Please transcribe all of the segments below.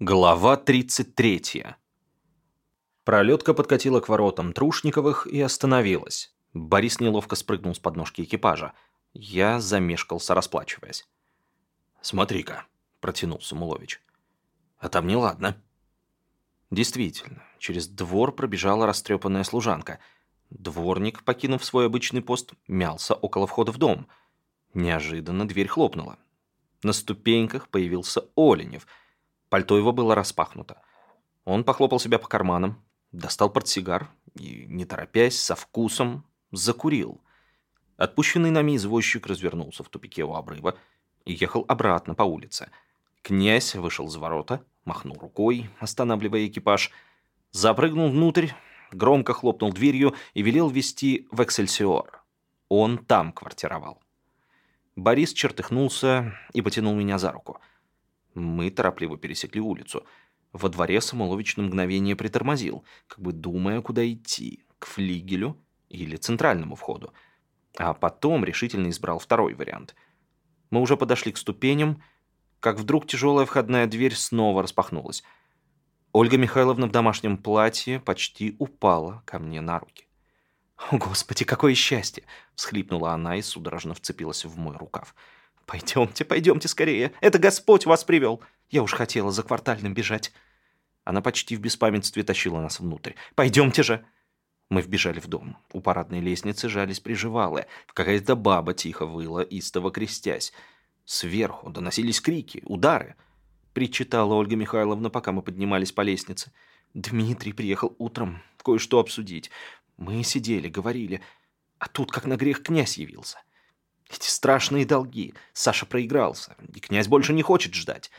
Глава 33. Пролетка подкатила к воротам Трушниковых и остановилась. Борис неловко спрыгнул с подножки экипажа. Я замешкался, расплачиваясь. «Смотри-ка», — протянул Самулович. «А там неладно». Действительно, через двор пробежала растрепанная служанка. Дворник, покинув свой обычный пост, мялся около входа в дом. Неожиданно дверь хлопнула. На ступеньках появился Оленев — Пальто его было распахнуто. Он похлопал себя по карманам, достал портсигар и, не торопясь, со вкусом, закурил. Отпущенный нами извозчик развернулся в тупике у обрыва и ехал обратно по улице. Князь вышел за ворота, махнул рукой, останавливая экипаж, запрыгнул внутрь, громко хлопнул дверью и велел вести в Эксельсиор. Он там квартировал. Борис чертыхнулся и потянул меня за руку — мы торопливо пересекли улицу. Во дворе Самолович на мгновение притормозил, как бы думая, куда идти, к флигелю или центральному входу. А потом решительно избрал второй вариант. Мы уже подошли к ступеням, как вдруг тяжелая входная дверь снова распахнулась. Ольга Михайловна в домашнем платье почти упала ко мне на руки. «О, Господи, какое счастье!» — всхлипнула она и судорожно вцепилась в мой рукав. «Пойдемте, пойдемте скорее. Это Господь вас привел. Я уж хотела за квартальным бежать». Она почти в беспамятстве тащила нас внутрь. «Пойдемте же!» Мы вбежали в дом. У парадной лестницы жались приживалые. Какая-то баба тихо выла, истово крестясь. Сверху доносились крики, удары. Причитала Ольга Михайловна, пока мы поднимались по лестнице. Дмитрий приехал утром кое-что обсудить. Мы сидели, говорили. А тут, как на грех, князь явился. Эти страшные долги. Саша проигрался, и князь больше не хочет ждать.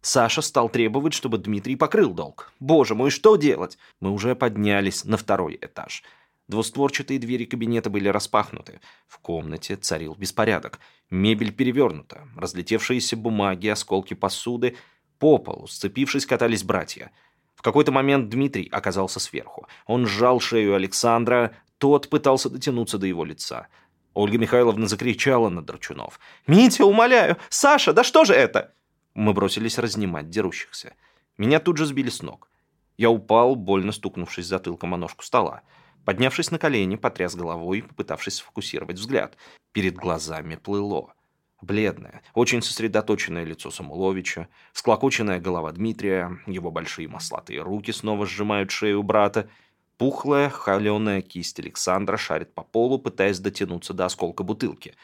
Саша стал требовать, чтобы Дмитрий покрыл долг. Боже мой, что делать? Мы уже поднялись на второй этаж. Двустворчатые двери кабинета были распахнуты. В комнате царил беспорядок. Мебель перевернута. Разлетевшиеся бумаги, осколки посуды. По полу, сцепившись, катались братья. В какой-то момент Дмитрий оказался сверху. Он сжал шею Александра, тот пытался дотянуться до его лица. Ольга Михайловна закричала на Драчунов. «Митя, умоляю! Саша, да что же это?» Мы бросились разнимать дерущихся. Меня тут же сбили с ног. Я упал, больно стукнувшись затылком о ножку стола. Поднявшись на колени, потряс головой, попытавшись сфокусировать взгляд. Перед глазами плыло. Бледное, очень сосредоточенное лицо Самуловича, всклокоченная голова Дмитрия, его большие маслатые руки снова сжимают шею брата — Пухлая, холеная кисть Александра шарит по полу, пытаясь дотянуться до осколка бутылки.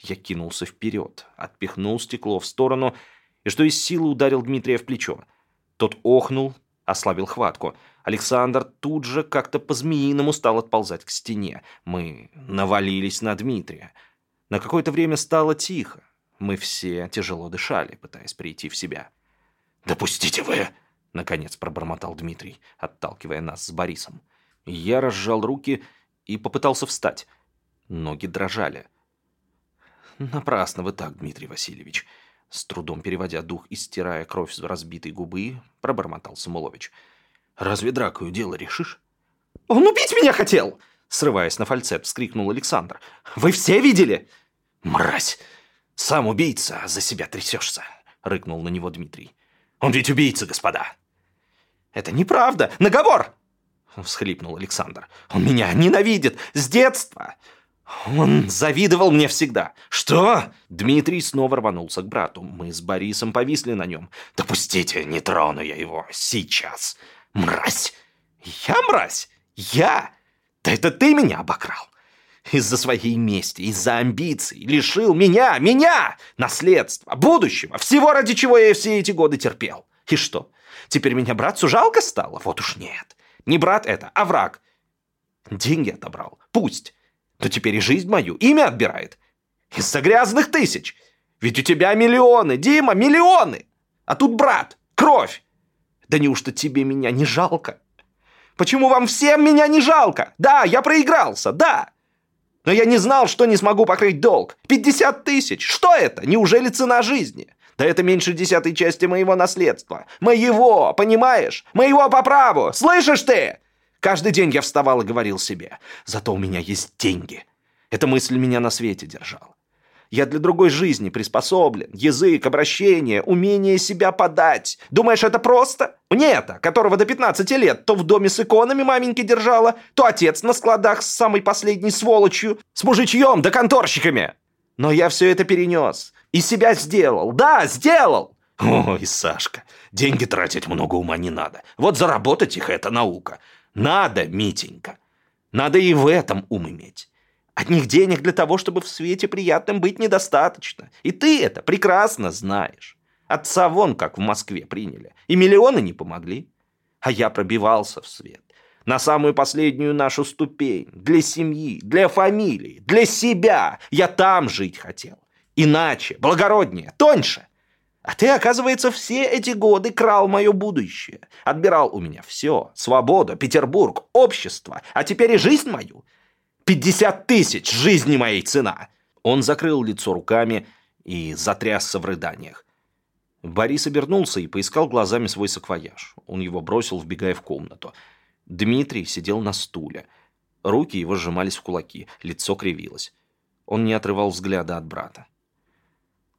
Я кинулся вперед, отпихнул стекло в сторону и что из силы ударил Дмитрия в плечо. Тот охнул, ослабил хватку. Александр тут же как-то по-змеиному стал отползать к стене. Мы навалились на Дмитрия. На какое-то время стало тихо. Мы все тяжело дышали, пытаясь прийти в себя. «Допустите вы!» Наконец пробормотал Дмитрий, отталкивая нас с Борисом. Я разжал руки и попытался встать. Ноги дрожали. «Напрасно вы так, Дмитрий Васильевич», с трудом переводя дух и стирая кровь с разбитой губы, пробормотал Самулович. «Разве дракою дело решишь?» «Он убить меня хотел!» Срываясь на фальцет, вскрикнул Александр. «Вы все видели?» «Мразь! Сам убийца, а за себя трясешься!» Рыкнул на него Дмитрий. «Он ведь убийца, господа!» «Это неправда! Наговор!» — всхлипнул Александр. «Он меня ненавидит! С детства! Он завидовал мне всегда! Что?» Дмитрий снова рванулся к брату. Мы с Борисом повисли на нем. «Допустите, не трону я его сейчас! Мразь! Я мразь? Я? Да это ты меня обокрал! Из-за своей мести, из-за амбиций, лишил меня, меня, наследства, будущего, всего, ради чего я все эти годы терпел. И что, Теперь меня братцу жалко стало? Вот уж нет. Не брат это, а враг. Деньги отобрал. Пусть. Но теперь и жизнь мою, имя отбирает. Из-за грязных тысяч. Ведь у тебя миллионы, Дима, миллионы. А тут брат, кровь. Да неужто тебе меня не жалко? Почему вам всем меня не жалко? Да, я проигрался, да. Но я не знал, что не смогу покрыть долг. 50 тысяч. Что это? Неужели цена жизни? Да это меньше десятой части моего наследства. Моего, понимаешь? Моего по праву. Слышишь ты? Каждый день я вставал и говорил себе. Зато у меня есть деньги. Эта мысль меня на свете держала. Я для другой жизни приспособлен. Язык, обращение, умение себя подать. Думаешь, это просто? Мне-то, которого до 15 лет то в доме с иконами маменьки держала, то отец на складах с самой последней сволочью, с мужичьем да конторщиками. Но я все это перенес. И себя сделал. Да, сделал. Ой, Сашка, деньги тратить много ума не надо. Вот заработать их – это наука. Надо, Митенька. Надо и в этом ум иметь. Одних денег для того, чтобы в свете приятным быть недостаточно. И ты это прекрасно знаешь. Отца вон как в Москве приняли. И миллионы не помогли. А я пробивался в свет. На самую последнюю нашу ступень. Для семьи, для фамилии, для себя. Я там жить хотел. Иначе, благороднее, тоньше. А ты, оказывается, все эти годы крал мое будущее. Отбирал у меня все. Свободу, Петербург, общество. А теперь и жизнь мою. Пятьдесят тысяч жизни моей цена!» Он закрыл лицо руками и затрясся в рыданиях. Борис обернулся и поискал глазами свой саквояж. Он его бросил, вбегая в комнату. Дмитрий сидел на стуле. Руки его сжимались в кулаки, лицо кривилось. Он не отрывал взгляда от брата.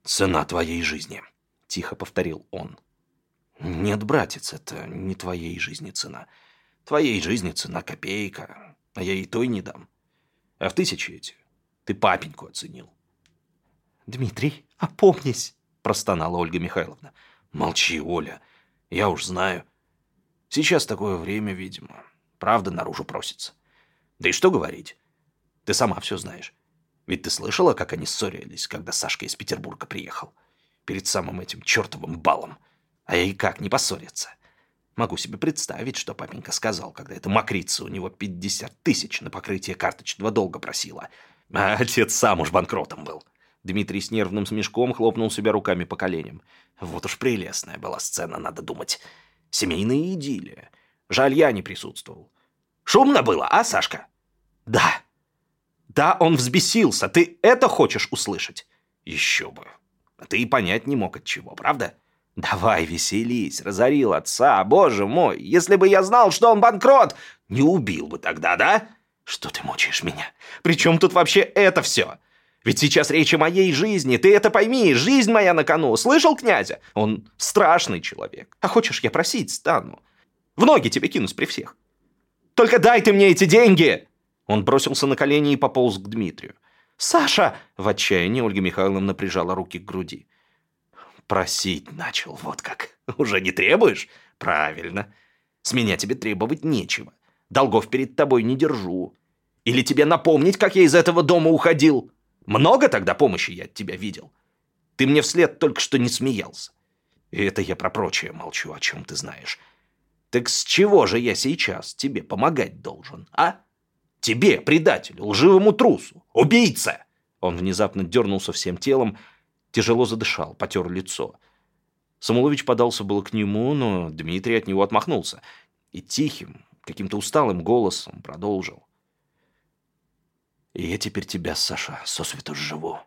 «Цена твоей жизни», — тихо повторил он. «Нет, братец, это не твоей жизни цена. Твоей жизни цена копейка, а я и той не дам. А в тысячи эти ты папеньку оценил. «Дмитрий, опомнись!» – простонала Ольга Михайловна. «Молчи, Оля, я уж знаю. Сейчас такое время, видимо. Правда наружу просится. Да и что говорить? Ты сама все знаешь. Ведь ты слышала, как они ссорились, когда Сашка из Петербурга приехал? Перед самым этим чертовым балом. А я и как не поссориться? Могу себе представить, что папенька сказал, когда эта мокрица у него 50 тысяч на покрытие карточного долга просила. А отец сам уж банкротом был. Дмитрий с нервным смешком хлопнул себя руками по коленям. Вот уж прелестная была сцена, надо думать. Семейная идиллия. Жаль, я не присутствовал. Шумно было, а, Сашка? Да. Да, он взбесился. Ты это хочешь услышать? Еще бы. А ты и понять не мог от чего, правда? — «Давай, веселись, разорил отца, боже мой! Если бы я знал, что он банкрот, не убил бы тогда, да? Что ты мучаешь меня? Причем тут вообще это все? Ведь сейчас речь о моей жизни, ты это пойми, жизнь моя на кону. Слышал князя? Он страшный человек. А хочешь, я просить стану? В ноги тебе кинусь при всех. Только дай ты мне эти деньги!» Он бросился на колени и пополз к Дмитрию. «Саша!» – в отчаянии Ольга Михайловна прижала руки к груди. Просить начал, вот как. Уже не требуешь? Правильно. С меня тебе требовать нечего. Долгов перед тобой не держу. Или тебе напомнить, как я из этого дома уходил? Много тогда помощи я от тебя видел. Ты мне вслед только что не смеялся. И это я про прочее молчу, о чем ты знаешь. Так с чего же я сейчас тебе помогать должен, а? Тебе, предателю, лживому трусу, убийце!» Он внезапно дернулся всем телом, Тяжело задышал, потер лицо. Самулович подался было к нему, но Дмитрий от него отмахнулся. И тихим, каким-то усталым голосом продолжил. «И я теперь тебя, Саша, сосвету живу.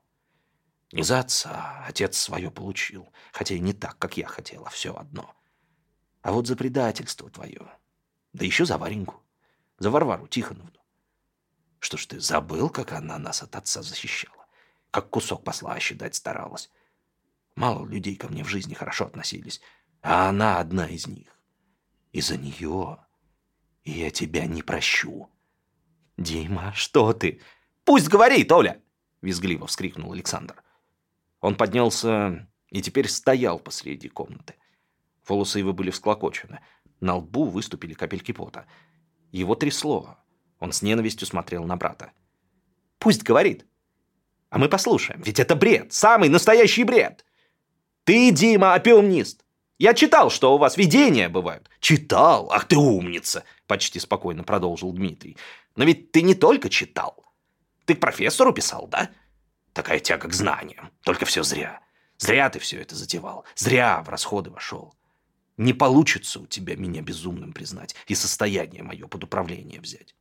Не за отца, отец свое получил, хотя и не так, как я хотела, все одно. А вот за предательство твое, да еще за Вареньку, за Варвару Тихоновну. Что ж ты забыл, как она нас от отца защищала? Как кусок послаще дать старалась. Мало людей ко мне в жизни хорошо относились, а она одна из них. И за нее я тебя не прощу. «Дима, что ты? Пусть говорит, Оля!» — визгливо вскрикнул Александр. Он поднялся и теперь стоял посреди комнаты. Волосы его были всклокочены. На лбу выступили капельки пота. Его трясло. Он с ненавистью смотрел на брата. «Пусть говорит. А мы послушаем, ведь это бред, самый настоящий бред. Ты, Дима, опиумнист. Я читал, что у вас видения бывают. Читал? Ах ты умница, почти спокойно продолжил Дмитрий. Но ведь ты не только читал. Ты к профессору писал, да? Такая тяга к знаниям. Только все зря. Зря ты все это затевал. Зря в расходы вошел. Не получится у тебя меня безумным признать и состояние мое под управление взять.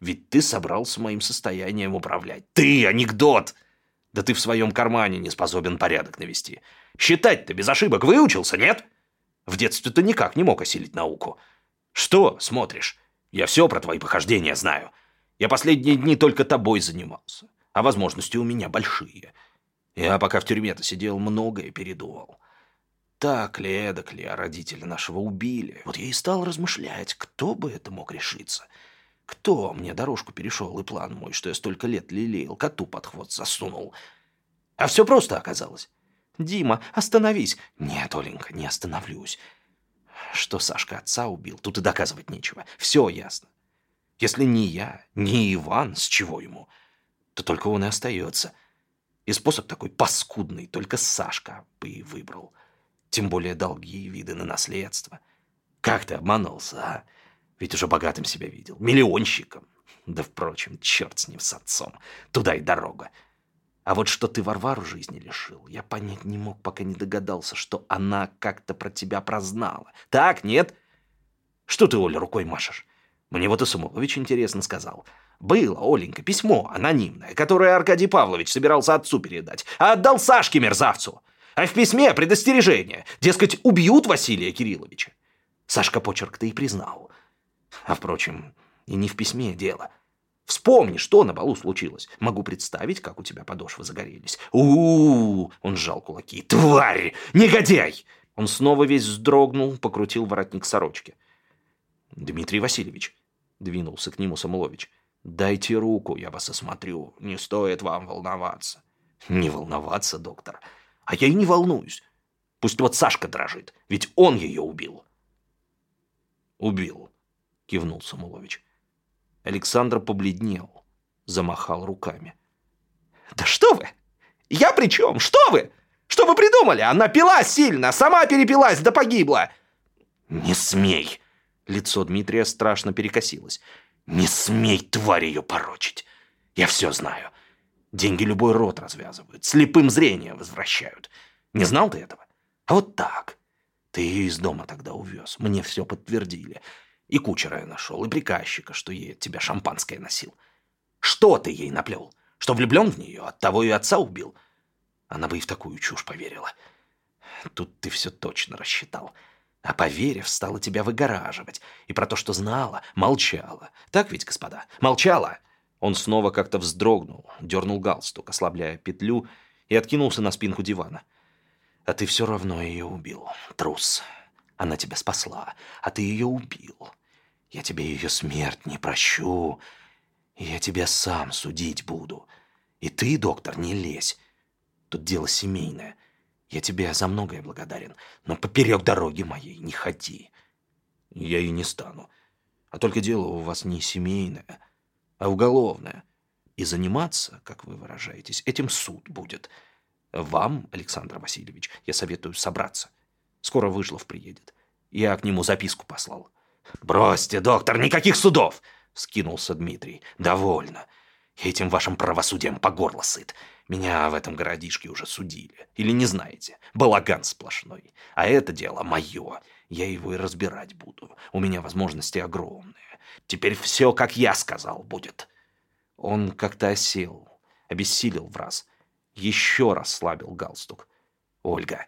Ведь ты собрался моим состоянием управлять. Ты, анекдот! Да ты в своем кармане не способен порядок навести. Считать-то без ошибок выучился, нет? В детстве ты никак не мог осилить науку. Что смотришь? Я все про твои похождения знаю. Я последние дни только тобой занимался. А возможности у меня большие. Я пока в тюрьме-то сидел, многое передумал. Так ли, эдак ли, а родители нашего убили. Вот я и стал размышлять, кто бы это мог решиться. Кто мне дорожку перешел и план мой, что я столько лет лелеял, коту под хвост засунул. А все просто оказалось. «Дима, остановись!» «Нет, Оленька, не остановлюсь. Что Сашка отца убил, тут и доказывать нечего. Все ясно. Если не я, не Иван, с чего ему, то только он и остается. И способ такой паскудный только Сашка бы и выбрал. Тем более долги и виды на наследство. Как ты обманулся, а? Ведь уже богатым себя видел. Миллионщиком. Да, впрочем, черт с ним, с отцом. Туда и дорога. А вот что ты Варвару жизни лишил, я понять не мог, пока не догадался, что она как-то про тебя прознала. Так, нет? Что ты, Оля, рукой машешь? Мне вот и Самулович интересно сказал. Было, Оленька, письмо анонимное, которое Аркадий Павлович собирался отцу передать, а отдал Сашке мерзавцу. А в письме предостережение, дескать, убьют Василия Кирилловича. Сашка почерк-то и признал. А, впрочем, и не в письме дело — Вспомни, что на балу случилось. Могу представить, как у тебя подошвы загорелись. у у, -у Он сжал кулаки. «Тварь! Негодяй!» Он снова весь вздрогнул, покрутил воротник сорочки. «Дмитрий Васильевич», — двинулся к нему Самулович, — «дайте руку, я вас осмотрю. Не стоит вам волноваться». «Не волноваться, доктор. А я и не волнуюсь. Пусть вот Сашка дрожит, ведь он ее убил». «Убил», — кивнул Самулович. Александр побледнел, замахал руками. «Да что вы! Я при чем? Что вы? Что вы придумали? Она пила сильно, сама перепилась да погибла!» «Не смей!» Лицо Дмитрия страшно перекосилось. «Не смей, тварь, ее порочить! Я все знаю. Деньги любой рот развязывают, слепым зрение возвращают. Не знал ты этого? А вот так. Ты ее из дома тогда увез, мне все подтвердили. И кучера я нашел, и приказчика, что ей от тебя шампанское носил. Что ты ей наплел? Что влюблен в нее, от того и отца убил? Она бы и в такую чушь поверила. Тут ты все точно рассчитал. А поверив, стала тебя выгораживать. И про то, что знала, молчала. Так ведь, господа? Молчала!» Он снова как-то вздрогнул, дернул галстук, ослабляя петлю, и откинулся на спинку дивана. «А ты все равно ее убил, трус. Она тебя спасла, а ты ее убил. Я тебе ее смерть не прощу. Я тебя сам судить буду. И ты, доктор, не лезь. Тут дело семейное. Я тебе за многое благодарен, но поперек дороги моей не ходи. Я и не стану. А только дело у вас не семейное, а уголовное. И заниматься, как вы выражаетесь, этим суд будет. Вам, Александр Васильевич, я советую собраться. Скоро Выжлов приедет. Я к нему записку послал. «Бросьте, доктор, никаких судов!» — скинулся Дмитрий. «Довольно. Этим вашим правосудием по горло сыт. Меня в этом городишке уже судили. Или не знаете? Балаган сплошной. А это дело мое. Я его и разбирать буду. У меня возможности огромные. Теперь все, как я сказал, будет». Он как-то осел, обессилел в раз. Еще раз слабил галстук. «Ольга,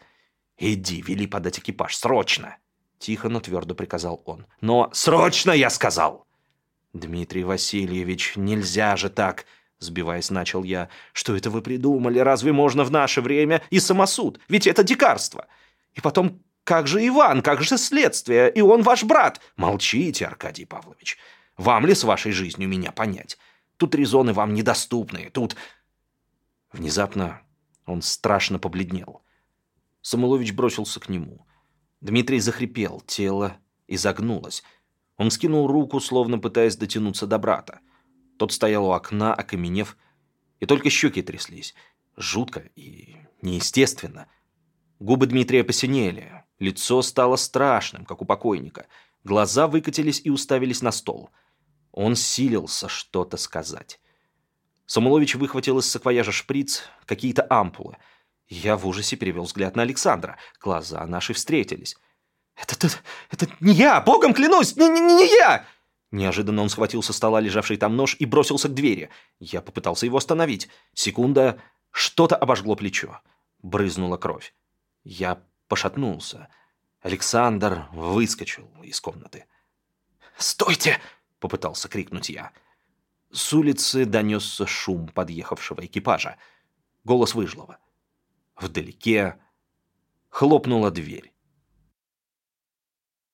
иди, вели подать экипаж, срочно!» Тихо, но твердо приказал он. «Но срочно, я сказал!» «Дмитрий Васильевич, нельзя же так!» Сбиваясь, начал я. «Что это вы придумали? Разве можно в наше время и самосуд? Ведь это дикарство! И потом, как же Иван, как же следствие? И он ваш брат!» «Молчите, Аркадий Павлович! Вам ли с вашей жизнью меня понять? Тут резоны вам недоступны, тут...» Внезапно он страшно побледнел. Самулович бросился к нему. Дмитрий захрипел, тело изогнулось. Он скинул руку, словно пытаясь дотянуться до брата. Тот стоял у окна, окаменев, и только щеки тряслись. Жутко и неестественно. Губы Дмитрия посинели, лицо стало страшным, как у покойника. Глаза выкатились и уставились на стол. Он силился что-то сказать. Самулович выхватил из саквояжа шприц, какие-то ампулы — я в ужасе перевел взгляд на Александра. Глаза наши встретились. «Это, это, это не я! Богом клянусь! Не, не, не я!» Неожиданно он схватил со стола лежавший там нож и бросился к двери. Я попытался его остановить. Секунда, что-то обожгло плечо. Брызнула кровь. Я пошатнулся. Александр выскочил из комнаты. «Стойте!» — попытался крикнуть я. С улицы донесся шум подъехавшего экипажа. Голос Выжлова. Вдалеке хлопнула дверь.